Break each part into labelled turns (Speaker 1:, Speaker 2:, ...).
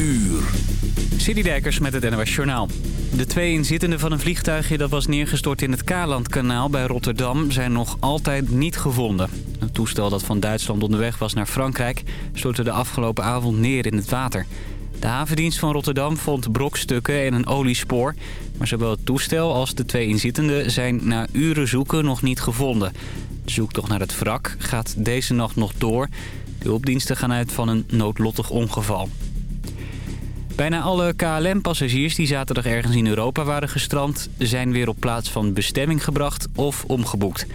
Speaker 1: uur.
Speaker 2: Met het NOS Journaal. De twee inzittenden van een vliegtuigje dat was neergestort in het Kalandkanaal bij Rotterdam zijn nog altijd niet gevonden. Een toestel dat van Duitsland onderweg was naar Frankrijk stortte de afgelopen avond neer in het water. De havendienst van Rotterdam vond brokstukken en een oliespoor. Maar zowel het toestel als de twee inzittenden zijn na uren zoeken nog niet gevonden. De zoektocht naar het wrak gaat deze nacht nog door. De hulpdiensten gaan uit van een noodlottig ongeval. Bijna alle KLM-passagiers die zaterdag ergens in Europa waren gestrand... zijn weer op plaats van bestemming gebracht of omgeboekt.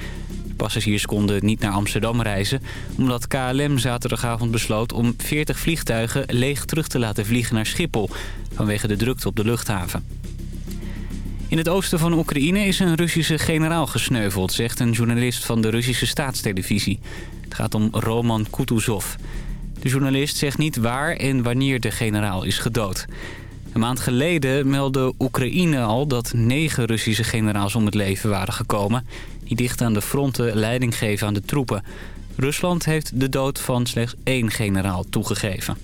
Speaker 2: Passagiers konden niet naar Amsterdam reizen... omdat KLM zaterdagavond besloot om 40 vliegtuigen leeg terug te laten vliegen naar Schiphol... vanwege de drukte op de luchthaven. In het oosten van Oekraïne is een Russische generaal gesneuveld... zegt een journalist van de Russische staatstelevisie. Het gaat om Roman Kutuzov... De journalist zegt niet waar en wanneer de generaal is gedood. Een maand geleden meldde Oekraïne al dat negen Russische generaals om het leven waren gekomen... die dicht aan de fronten leiding geven aan de troepen. Rusland heeft de dood van slechts één generaal toegegeven.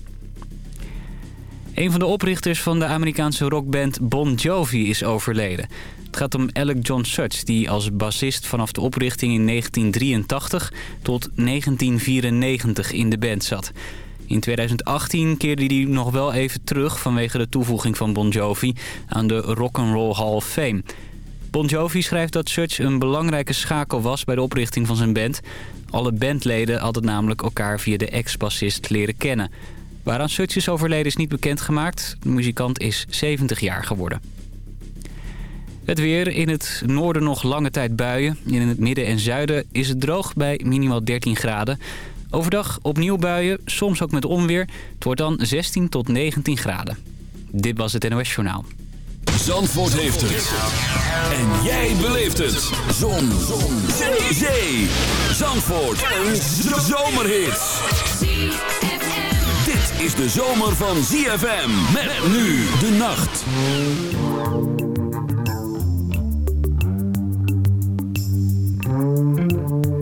Speaker 2: Een van de oprichters van de Amerikaanse rockband Bon Jovi is overleden. Het gaat om Alec John Such, die als bassist vanaf de oprichting in 1983 tot 1994 in de band zat. In 2018 keerde hij nog wel even terug vanwege de toevoeging van Bon Jovi aan de Rock'n'Roll Hall of Fame. Bon Jovi schrijft dat Such een belangrijke schakel was bij de oprichting van zijn band. Alle bandleden hadden namelijk elkaar via de ex-bassist leren kennen. Waaraan Such is overleden is niet bekendgemaakt. De muzikant is 70 jaar geworden. Het weer in het noorden nog lange tijd buien. In het midden en zuiden is het droog bij minimaal 13 graden. Overdag opnieuw buien, soms ook met onweer. Het wordt dan 16 tot 19 graden. Dit was het NOS Journaal.
Speaker 1: Zandvoort heeft het. En jij beleeft het. Zon. Zon. Zee. Zee. Zandvoort. Een zomerhit. Dit is de zomer van ZFM. Met nu de nacht.
Speaker 3: Mm-hmm.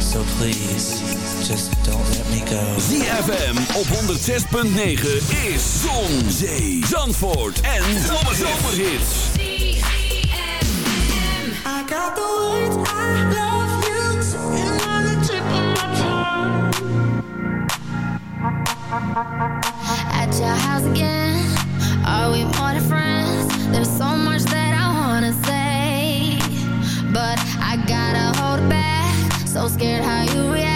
Speaker 4: So please, just don't let me go. ZFM op 106.9 is Zon, Zee, Zandvoort en Zomerhits. I got the words I love you And I'm the tip of my tongue. At your house again, are we more than friends? There's so much that So scared how you react.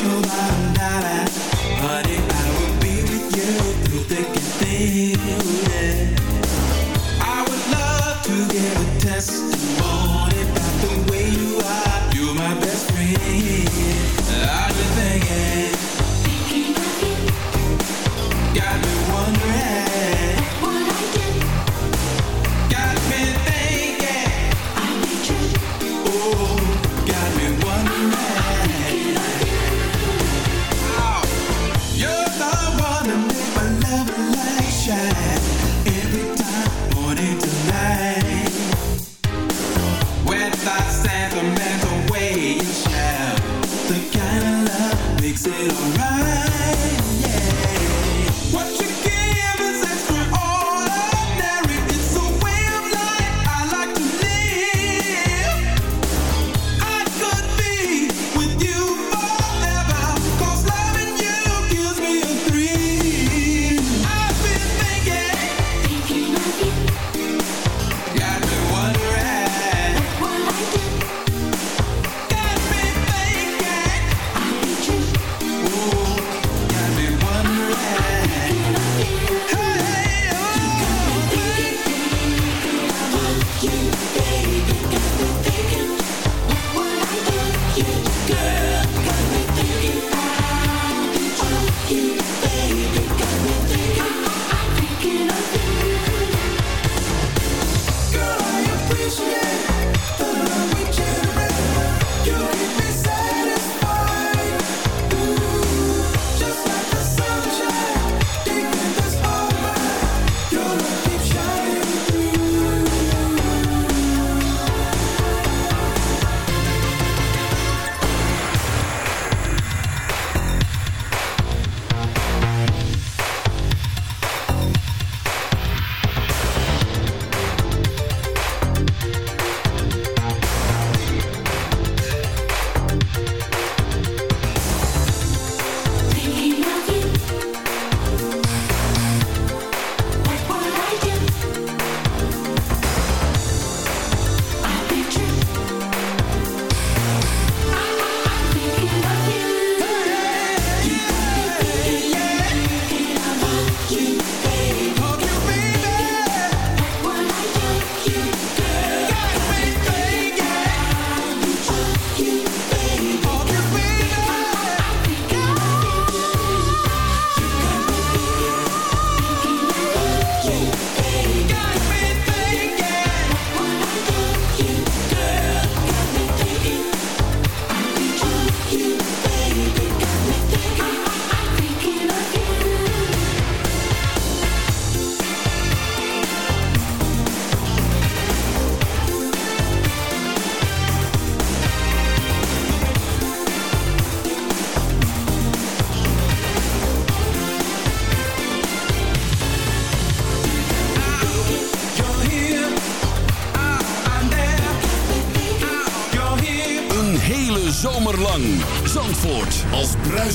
Speaker 4: Bruisende badplaats. Ook in de zomer. CFM. you for the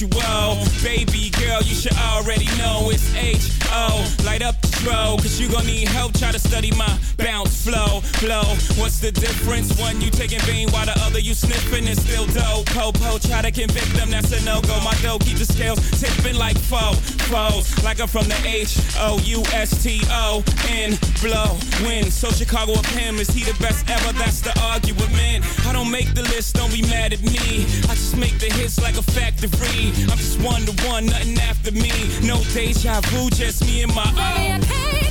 Speaker 5: usual. Baby girl, you should already know it's H O. Light up
Speaker 6: throw. Cause you gon' need help, try to study my bounce flow, flow. What's the difference? One you taking vein while the other you sniffing and still dope. Po-po, try to convict them, that's a no-go. My dough keep the scales tipping like foe, foes. Like I'm from the H-O-U-S-T-O-N, blow, win. So Chicago up him, is he the best ever? That's the argument. I don't make the list, don't be mad at me. I just make the hits like a factory. I'm just one to one, nothing after me. No deja vu, just me and my own.
Speaker 5: Hey,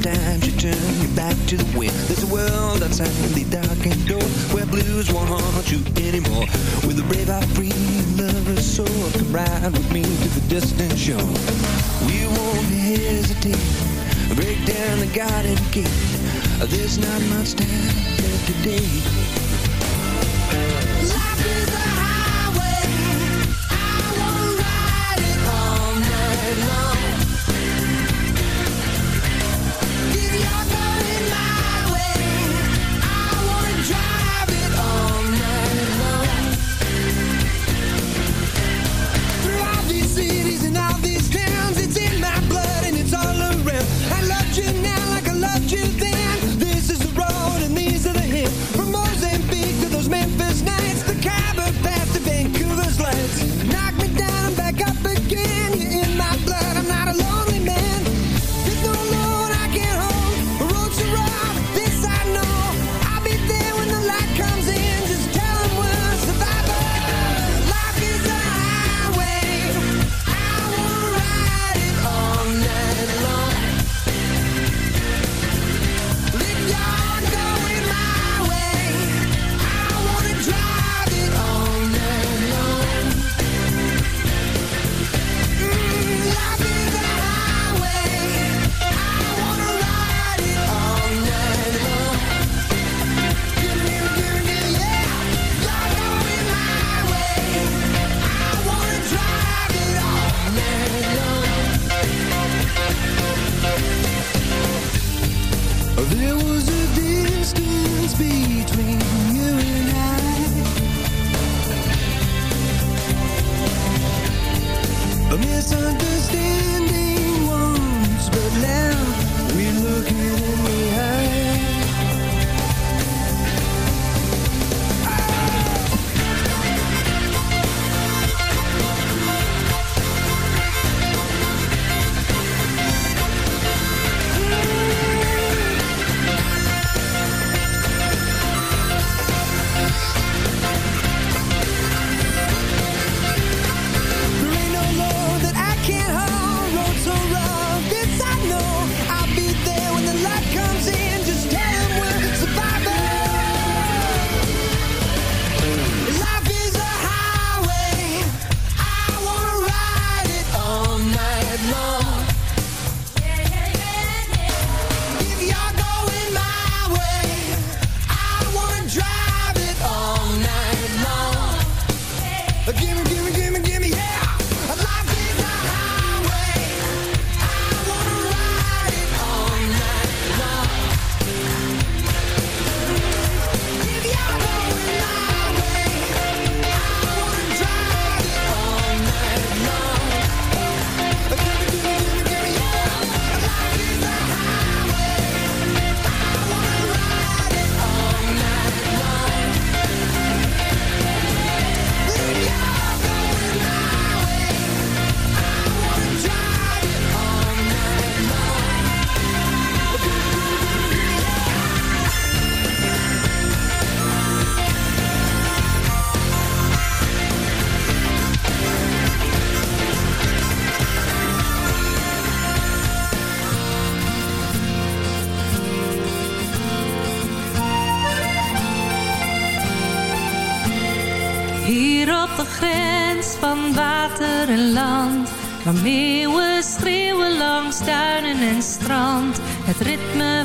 Speaker 3: down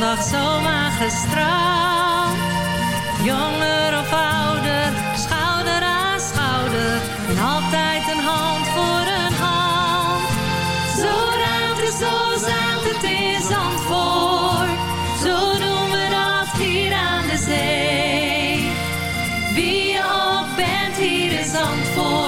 Speaker 7: dag zomaar gestraald. Jonger of ouder, schouder aan schouder, en altijd een hand voor een hand. Zo ruimt het, zo zaakt het in Zandvoort. Zo doen we dat hier aan de zee. Wie ook bent hier in Zandvoort,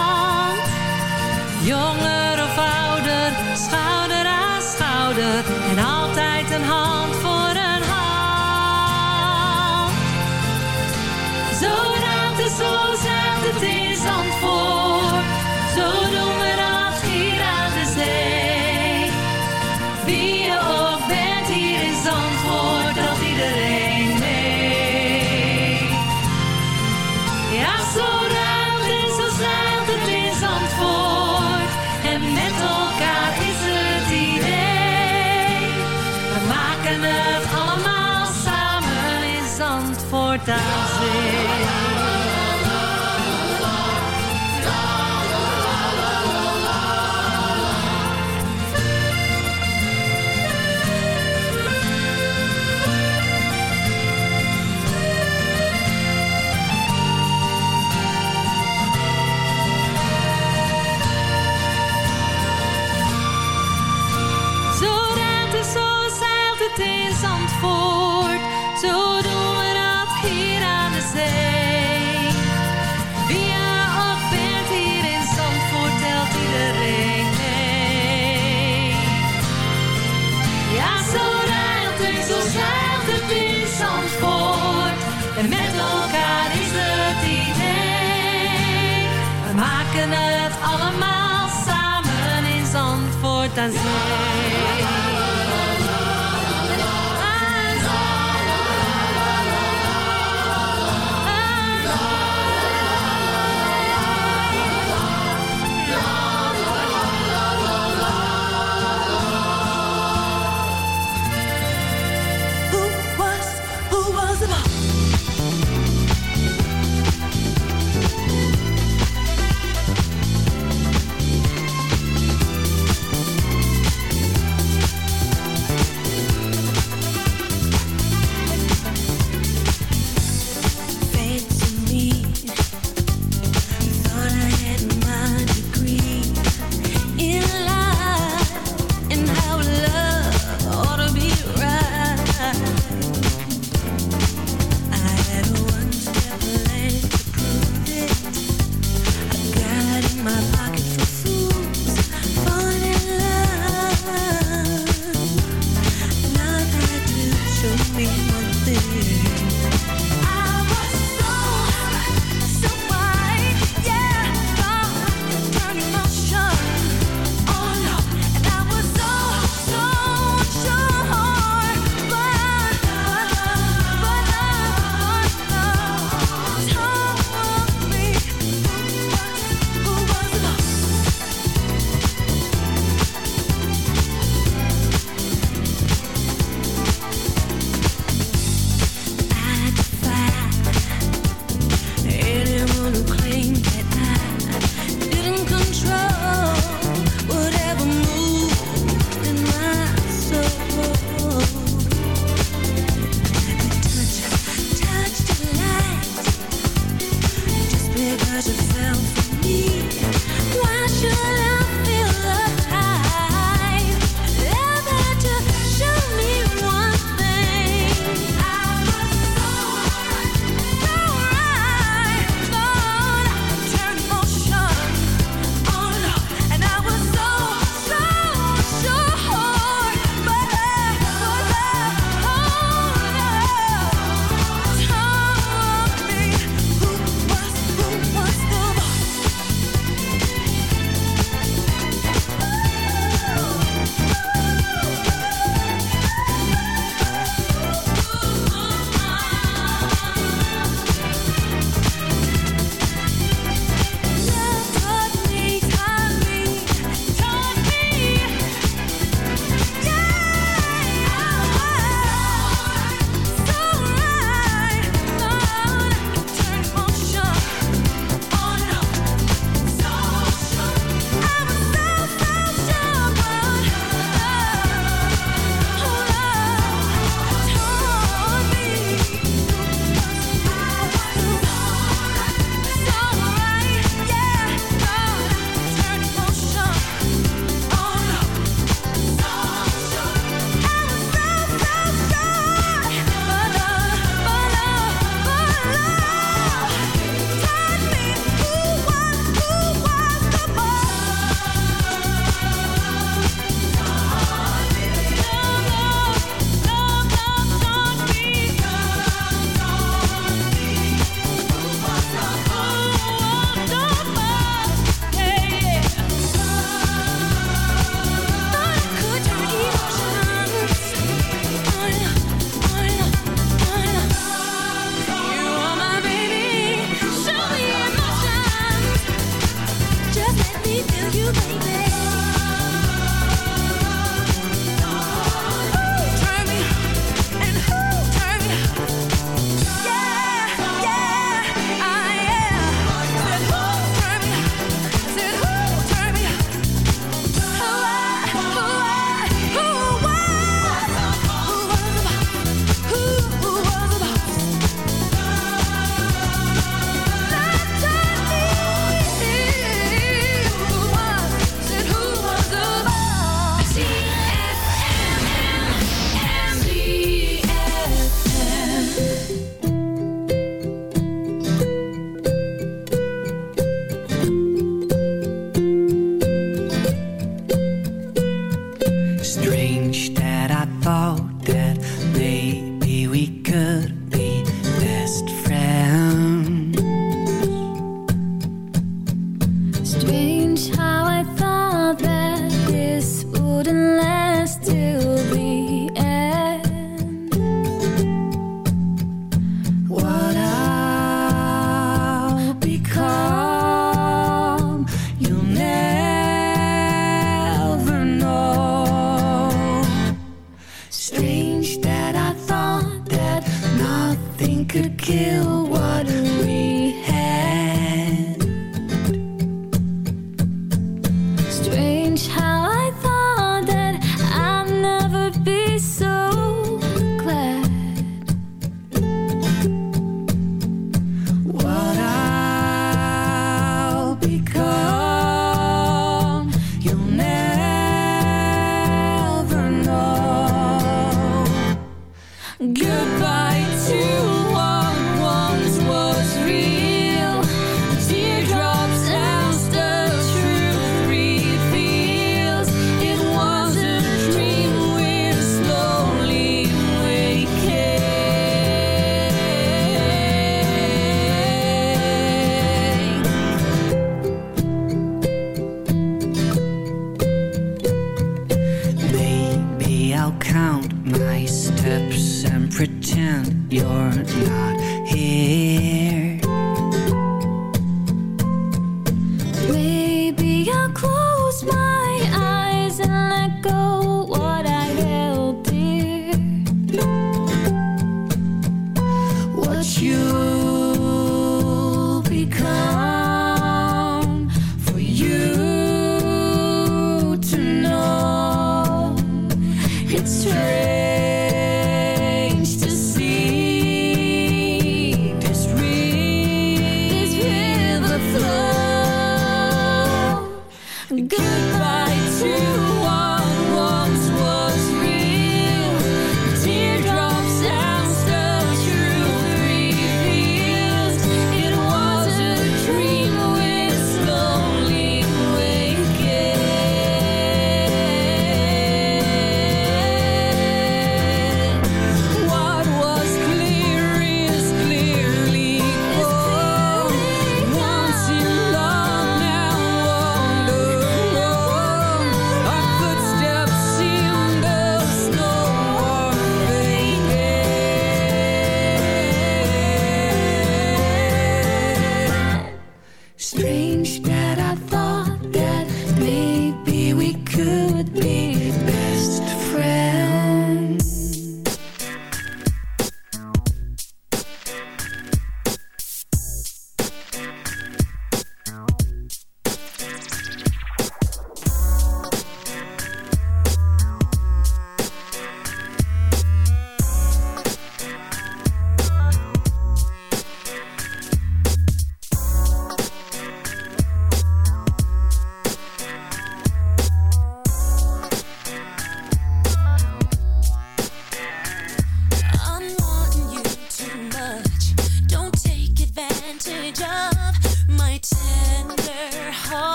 Speaker 7: Jonger of ouder, schouder aan schouder, en altijd een hand Zandvoort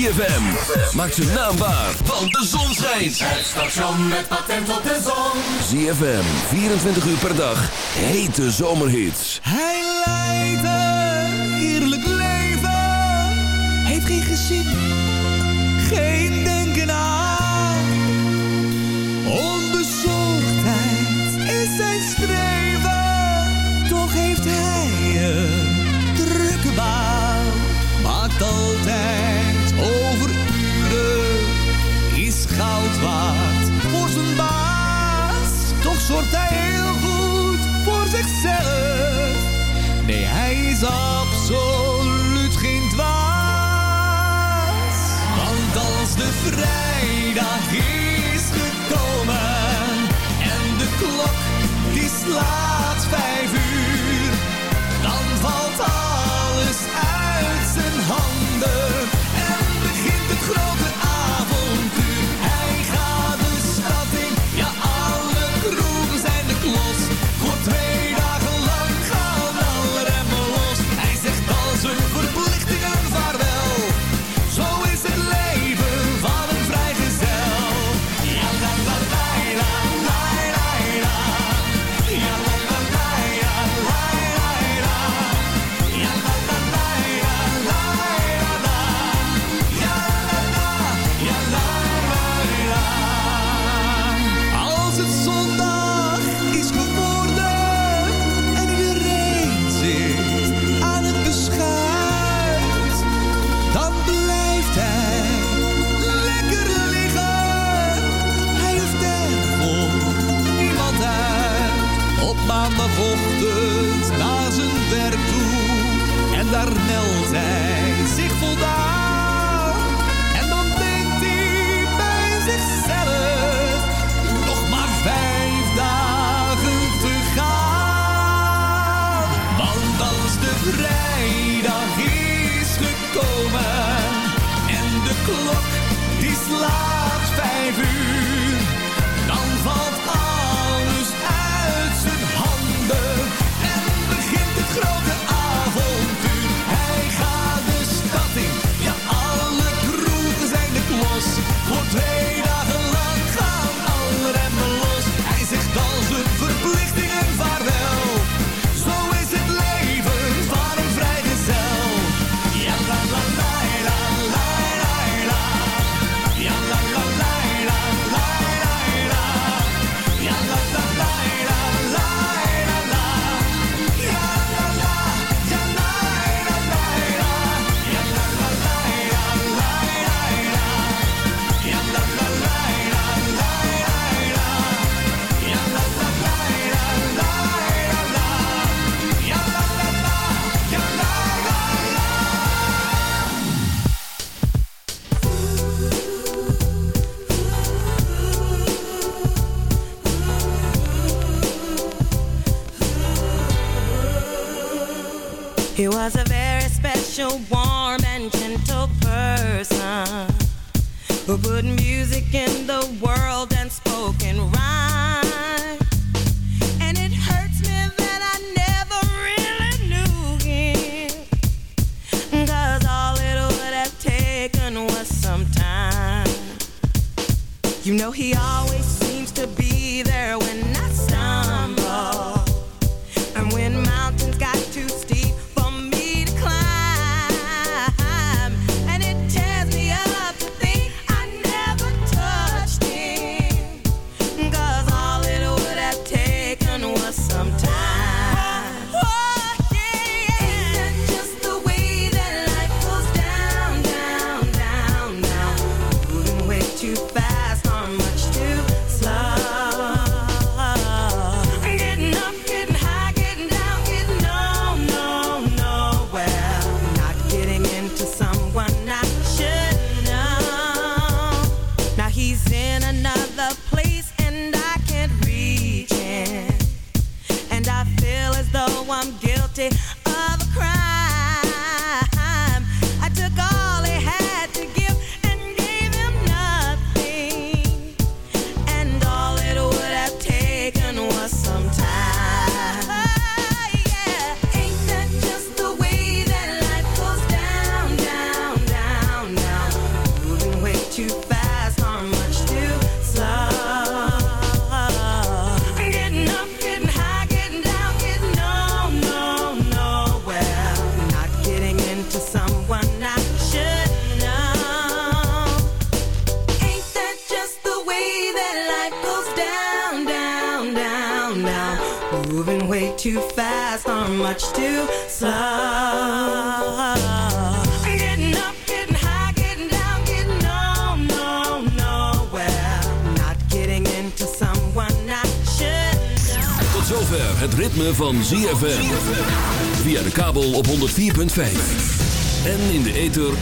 Speaker 8: ZFM. Maak ze naambaar, want de zon schijnt.
Speaker 2: Het station met patent op de zon.
Speaker 8: ZFM, 24 uur per dag. Hete zomerhits.
Speaker 3: Hij leidt een eerlijk leven. Heeft geen gezin zorgt hij heel goed voor zichzelf. Nee, hij is absoluut geen dwaas. Want als de vrijdag is gekomen en de klok die slaat vijf